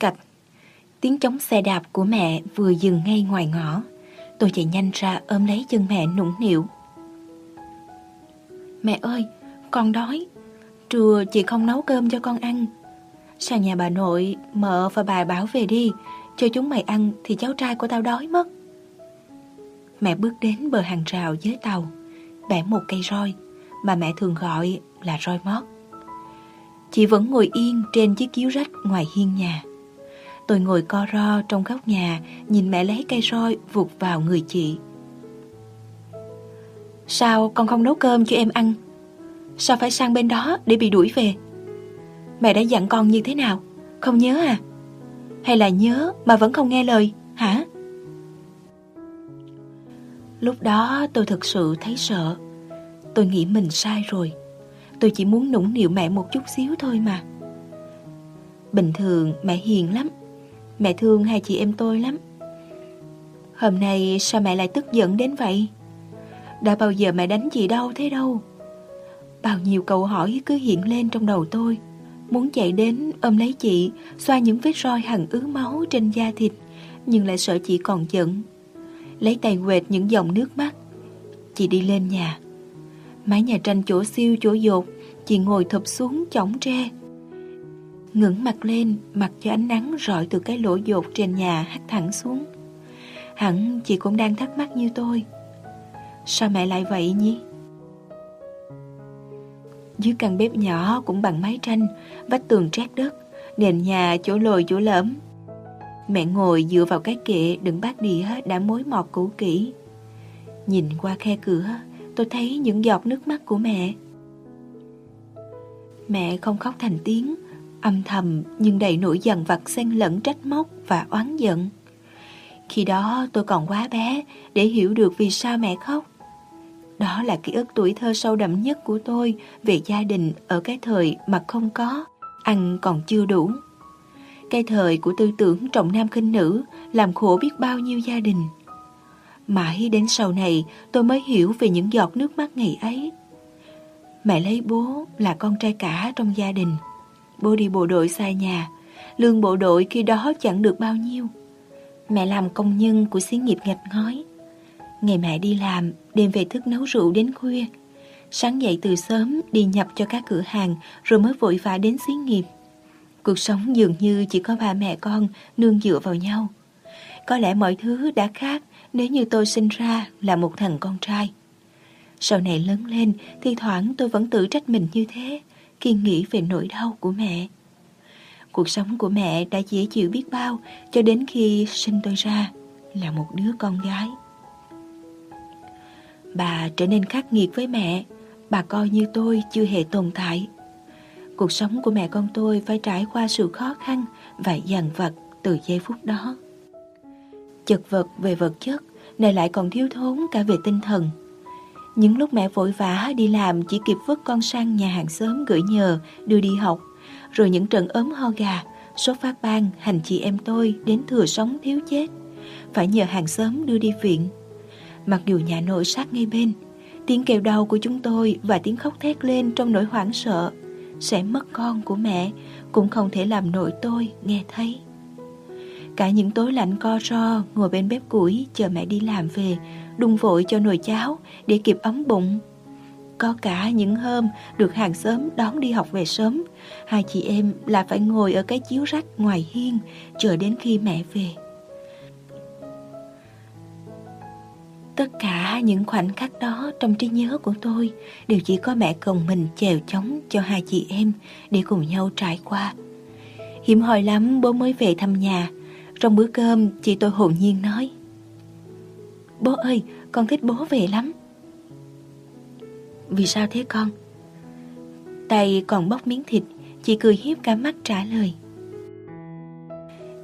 cạch. Tiếng chống xe đạp của mẹ vừa dừng ngay ngoài ngõ. Tôi chạy nhanh ra ôm lấy chân mẹ nũng nịu. Mẹ ơi, con đói. Trưa chị không nấu cơm cho con ăn. Sang nhà bà nội, mợ và bà bảo về đi. Cho chúng mày ăn thì cháu trai của tao đói mất. Mẹ bước đến bờ hàng rào dưới tàu, bẻ một cây roi mà mẹ thường gọi là roi mót. Chị vẫn ngồi yên trên chiếc chiếu rách ngoài hiên nhà. Tôi ngồi co ro trong góc nhà, nhìn mẹ lấy cây roi vụt vào người chị. Sao con không nấu cơm cho em ăn? Sao phải sang bên đó để bị đuổi về? Mẹ đã dặn con như thế nào? Không nhớ à? Hay là nhớ mà vẫn không nghe lời, hả? Lúc đó tôi thực sự thấy sợ. Tôi nghĩ mình sai rồi. Tôi chỉ muốn nũng nịu mẹ một chút xíu thôi mà. Bình thường mẹ hiền lắm. Mẹ thương hai chị em tôi lắm. Hôm nay sao mẹ lại tức giận đến vậy? Đã bao giờ mẹ đánh chị đâu thế đâu. Bao nhiêu câu hỏi cứ hiện lên trong đầu tôi. Muốn chạy đến ôm lấy chị, xoa những vết roi hằn ứ máu trên da thịt, nhưng lại sợ chị còn giận. Lấy tay quệt những dòng nước mắt. Chị đi lên nhà. Mái nhà tranh chỗ siêu chỗ dột, chị ngồi thụp xuống chỏng tre. Ngẩng mặt lên, mặc cho ánh nắng rọi từ cái lỗ dột trên nhà hắt thẳng xuống. Hẳn chị cũng đang thắc mắc như tôi. Sao mẹ lại vậy nhỉ? Dưới căn bếp nhỏ cũng bằng mái tranh, vách tường trát đất, nền nhà chỗ lồi chỗ lõm. Mẹ ngồi dựa vào cái kệ đựng bát đĩa đã mối mọt cũ kỹ. Nhìn qua khe cửa, tôi thấy những giọt nước mắt của mẹ. Mẹ không khóc thành tiếng, âm thầm nhưng đầy nỗi dằn vặt xen lẫn trách móc và oán giận. Khi đó tôi còn quá bé để hiểu được vì sao mẹ khóc. Đó là ký ức tuổi thơ sâu đậm nhất của tôi về gia đình ở cái thời mà không có, ăn còn chưa đủ. Cái thời của tư tưởng trọng nam khinh nữ làm khổ biết bao nhiêu gia đình. Mãi đến sau này tôi mới hiểu về những giọt nước mắt ngày ấy. Mẹ lấy bố là con trai cả trong gia đình. Bố đi bộ đội xa nhà, lương bộ đội khi đó chẳng được bao nhiêu. Mẹ làm công nhân của xí nghiệp gạch ngói. Ngày mẹ đi làm, đêm về thức nấu rượu đến khuya. Sáng dậy từ sớm đi nhập cho các cửa hàng rồi mới vội vã đến xí nghiệp. Cuộc sống dường như chỉ có ba mẹ con nương dựa vào nhau. Có lẽ mọi thứ đã khác nếu như tôi sinh ra là một thằng con trai. Sau này lớn lên, thì thoảng tôi vẫn tự trách mình như thế khi nghĩ về nỗi đau của mẹ. Cuộc sống của mẹ đã dễ chịu biết bao cho đến khi sinh tôi ra là một đứa con gái. Bà trở nên khắc nghiệt với mẹ, bà coi như tôi chưa hề tồn tại. Cuộc sống của mẹ con tôi phải trải qua sự khó khăn và dằn vặt từ giây phút đó. Chật vật về vật chất, này lại còn thiếu thốn cả về tinh thần. Những lúc mẹ vội vã đi làm chỉ kịp vứt con sang nhà hàng xóm gửi nhờ, đưa đi học. Rồi những trận ốm ho gà, sốt phát ban hành chị em tôi đến thừa sống thiếu chết. Phải nhờ hàng xóm đưa đi viện. Mặc dù nhà nội sát ngay bên, tiếng kêu đau của chúng tôi và tiếng khóc thét lên trong nỗi hoảng sợ sẽ mất con của mẹ cũng không thể làm nội tôi nghe thấy. Cả những tối lạnh co ro ngồi bên bếp củi chờ mẹ đi làm về, đun vội cho nồi cháo để kịp ấm bụng. Có cả những hôm được hàng xóm đón đi học về sớm, hai chị em là phải ngồi ở cái chiếu rách ngoài hiên chờ đến khi mẹ về. Tất cả những khoảnh khắc đó trong trí nhớ của tôi đều chỉ có mẹ cùng mình chèo chống cho hai chị em để cùng nhau trải qua. Hiểm hoi lắm bố mới về thăm nhà. Trong bữa cơm, chị tôi hồn nhiên nói. Bố ơi, con thích bố về lắm. Vì sao thế con? Tay còn bóc miếng thịt, Chị cười hiếp cả mắt trả lời.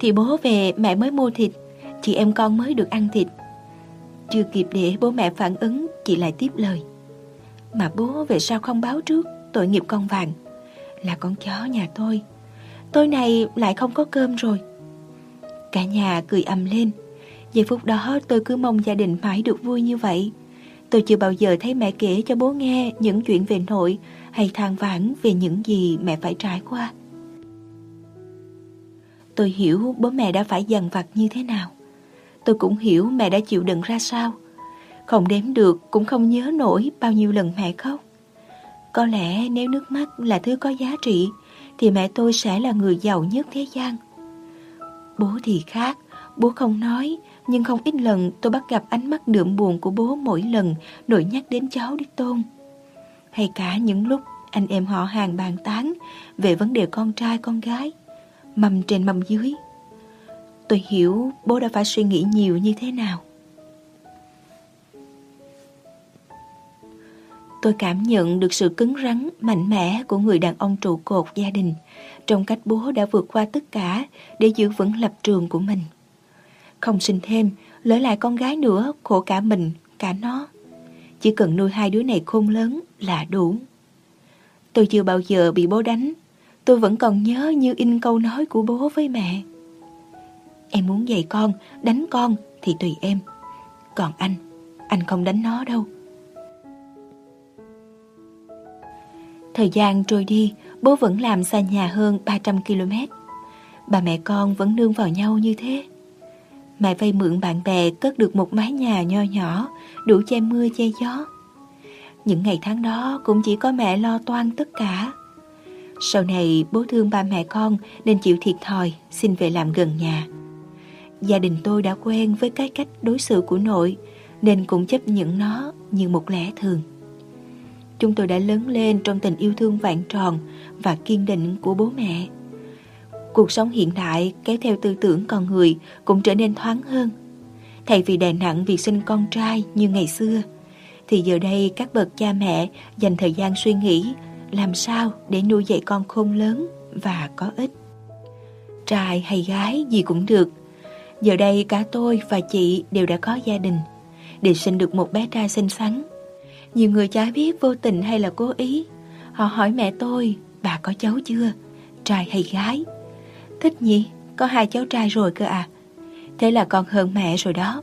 Thì bố về mẹ mới mua thịt, Chị em con mới được ăn thịt. Chưa kịp để bố mẹ phản ứng, Chị lại tiếp lời. Mà bố về sao không báo trước, Tội nghiệp con vàng. Là con chó nhà tôi. Tối nay lại không có cơm rồi. Cả nhà cười ầm lên Giây phút đó, tôi cứ mong gia đình mãi được vui như vậy Tôi chưa bao giờ thấy mẹ kể cho bố nghe những chuyện về nội hay than vãn về những gì mẹ phải trải qua. Tôi hiểu bố mẹ đã phải dằn vặt như thế nào. Tôi cũng hiểu mẹ đã chịu đựng ra sao. Không đếm được, cũng không nhớ nổi bao nhiêu lần mẹ khóc. Có lẽ nếu nước mắt là thứ có giá trị, thì mẹ tôi sẽ là người giàu nhất thế gian. Bố thì khác, bố không nói, nhưng không ít lần tôi bắt gặp ánh mắt đượm buồn của bố mỗi lần nổi nhắc đến cháu Đích Tôn. Hay cả những lúc anh em họ hàng bàn tán về vấn đề con trai con gái, mầm trên mầm dưới. Tôi hiểu bố đã phải suy nghĩ nhiều như thế nào. Tôi cảm nhận được sự cứng rắn, mạnh mẽ của người đàn ông trụ cột gia đình trong cách bố đã vượt qua tất cả để giữ vững lập trường của mình. Không sinh thêm, lỡ lại con gái nữa, khổ cả mình, cả nó. Chỉ cần nuôi hai đứa này khôn lớn là đủ. Tôi chưa bao giờ bị bố đánh, tôi vẫn còn nhớ như in câu nói của bố với mẹ. Em muốn dạy con, đánh con thì tùy em. Còn anh, anh không đánh nó đâu. Thời gian trôi đi, bố vẫn làm xa nhà hơn 300 km. Bà mẹ con vẫn nương vào nhau như thế. Mẹ vay mượn bạn bè cất được một mái nhà nho nhỏ, đủ che mưa che gió. Những ngày tháng đó cũng chỉ có mẹ lo toan tất cả. Sau này bố thương ba mẹ con nên chịu thiệt thòi, xin về làm gần nhà. Gia đình tôi đã quen với cái cách đối xử của nội nên cũng chấp nhận nó như một lẽ thường. Chúng tôi đã lớn lên trong tình yêu thương vạn tròn và kiên định của bố mẹ. Cuộc sống hiện đại kéo theo tư tưởng con người cũng trở nên thoáng hơn. Thay vì đè nặng việc sinh con trai như ngày xưa, thì giờ đây các bậc cha mẹ dành thời gian suy nghĩ làm sao để nuôi dạy con khôn lớn và có ích. Trai hay gái gì cũng được. Giờ đây cả tôi và chị đều đã có gia đình. Để sinh được một bé trai xinh xắn nhiều người chả biết vô tình hay là cố ý. Họ hỏi mẹ tôi, Bà có cháu chưa? Trai hay gái? Thích nhỉ, Có hai cháu trai rồi cơ à. Thế là con hơn mẹ rồi đó.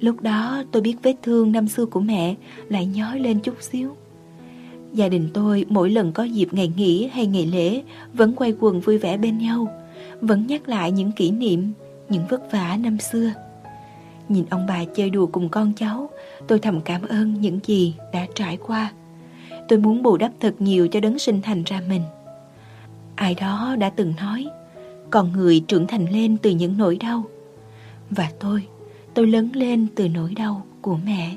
Lúc đó tôi biết vết thương năm xưa của mẹ Lại nhói lên chút xíu. Gia đình tôi mỗi lần có dịp ngày nghỉ hay ngày lễ Vẫn quay quần vui vẻ bên nhau, Vẫn nhắc lại những kỷ niệm, Những vất vả năm xưa. Nhìn ông bà chơi đùa cùng con cháu Tôi thầm cảm ơn những gì đã trải qua. Tôi muốn bù đắp thật nhiều cho đấng sinh thành ra mình. Ai đó đã từng nói Con người trưởng thành lên từ những nỗi đau. Và tôi, tôi lớn lên từ nỗi đau của mẹ